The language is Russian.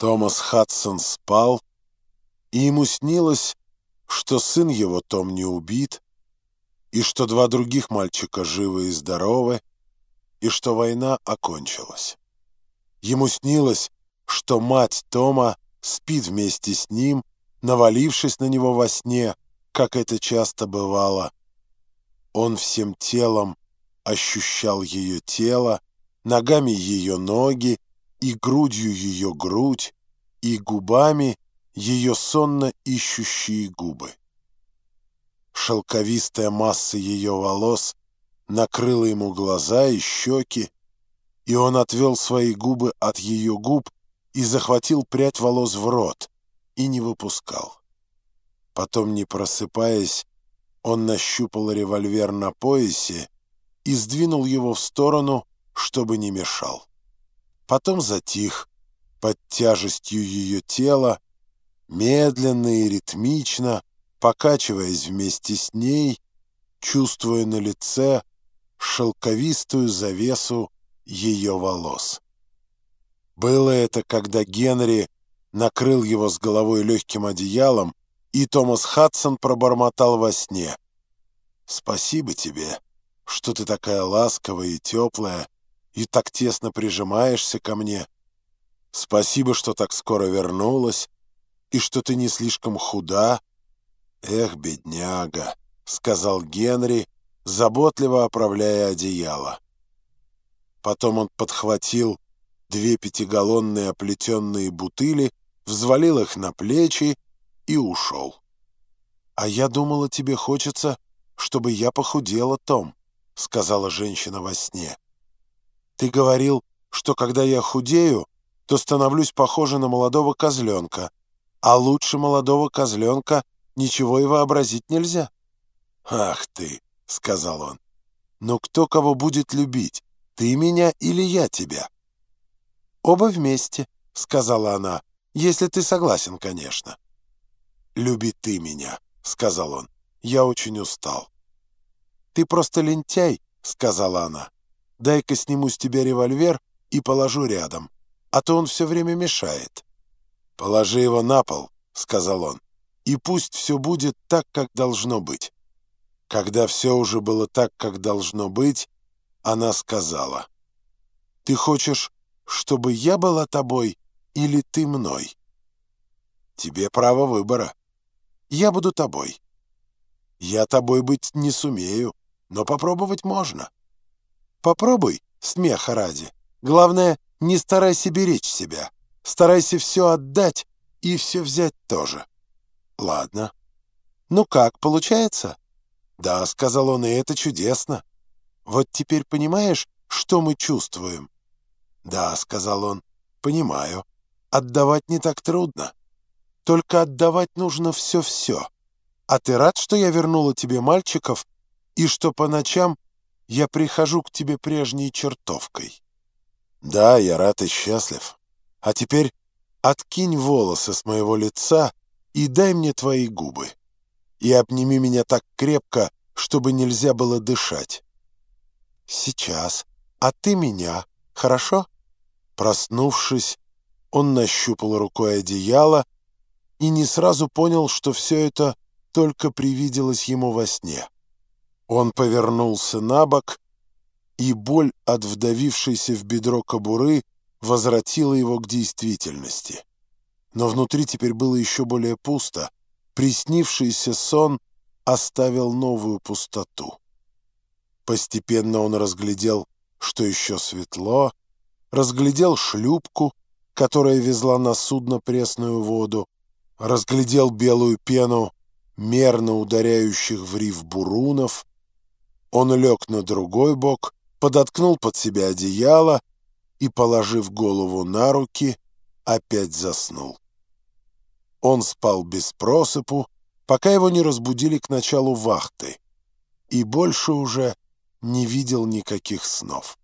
Томас Хадсон спал, и ему снилось, что сын его Том не убит, и что два других мальчика живы и здоровы, и что война окончилась. Ему снилось, что мать Тома спит вместе с ним, навалившись на него во сне, как это часто бывало. Он всем телом ощущал ее тело, ногами ее ноги, и грудью ее грудь, и губами ее сонно ищущие губы. Шелковистая масса ее волос накрыла ему глаза и щеки, и он отвел свои губы от ее губ и захватил прядь волос в рот и не выпускал. Потом, не просыпаясь, он нащупал револьвер на поясе и сдвинул его в сторону, чтобы не мешал потом затих под тяжестью ее тела, медленно и ритмично, покачиваясь вместе с ней, чувствуя на лице шелковистую завесу ее волос. Было это, когда Генри накрыл его с головой легким одеялом, и Томас Хадсон пробормотал во сне. «Спасибо тебе, что ты такая ласковая и теплая, и так тесно прижимаешься ко мне. Спасибо, что так скоро вернулась, и что ты не слишком худа. Эх, бедняга, — сказал Генри, заботливо оправляя одеяло. Потом он подхватил две пятигаллонные оплетенные бутыли, взвалил их на плечи и ушел. «А я думала, тебе хочется, чтобы я похудела, Том», — сказала женщина во сне. Ты говорил, что когда я худею, то становлюсь похожа на молодого козленка, а лучше молодого козленка ничего и вообразить нельзя». «Ах ты!» — сказал он. «Но кто кого будет любить, ты меня или я тебя?» «Оба вместе», — сказала она, — «если ты согласен, конечно». «Люби ты меня», — сказал он. «Я очень устал». «Ты просто лентяй», — сказала она. Дай-ка сниму с тебя револьвер и положу рядом, а то он все время мешает». «Положи его на пол», — сказал он, — «и пусть все будет так, как должно быть». Когда все уже было так, как должно быть, она сказала, «Ты хочешь, чтобы я была тобой или ты мной?» «Тебе право выбора. Я буду тобой. Я тобой быть не сумею, но попробовать можно». Попробуй, смеха ради. Главное, не старайся беречь себя. Старайся все отдать и все взять тоже. Ладно. Ну как, получается? Да, сказал он, и это чудесно. Вот теперь понимаешь, что мы чувствуем? Да, сказал он, понимаю. Отдавать не так трудно. Только отдавать нужно все-все. А ты рад, что я вернула тебе мальчиков и что по ночам я прихожу к тебе прежней чертовкой. Да, я рад и счастлив. А теперь откинь волосы с моего лица и дай мне твои губы. И обними меня так крепко, чтобы нельзя было дышать. Сейчас. А ты меня, хорошо? Проснувшись, он нащупал рукой одеяло и не сразу понял, что все это только привиделось ему во сне. Он повернулся на бок, и боль от вдавившейся в бедро кобуры возвратила его к действительности. Но внутри теперь было еще более пусто. Приснившийся сон оставил новую пустоту. Постепенно он разглядел, что еще светло, разглядел шлюпку, которая везла на судно пресную воду, разглядел белую пену мерно ударяющих в риф бурунов, он лег на другой бок, подоткнул под себя одеяло и, положив голову на руки, опять заснул. Он спал без просыпу, пока его не разбудили к началу вахты, и больше уже не видел никаких снов.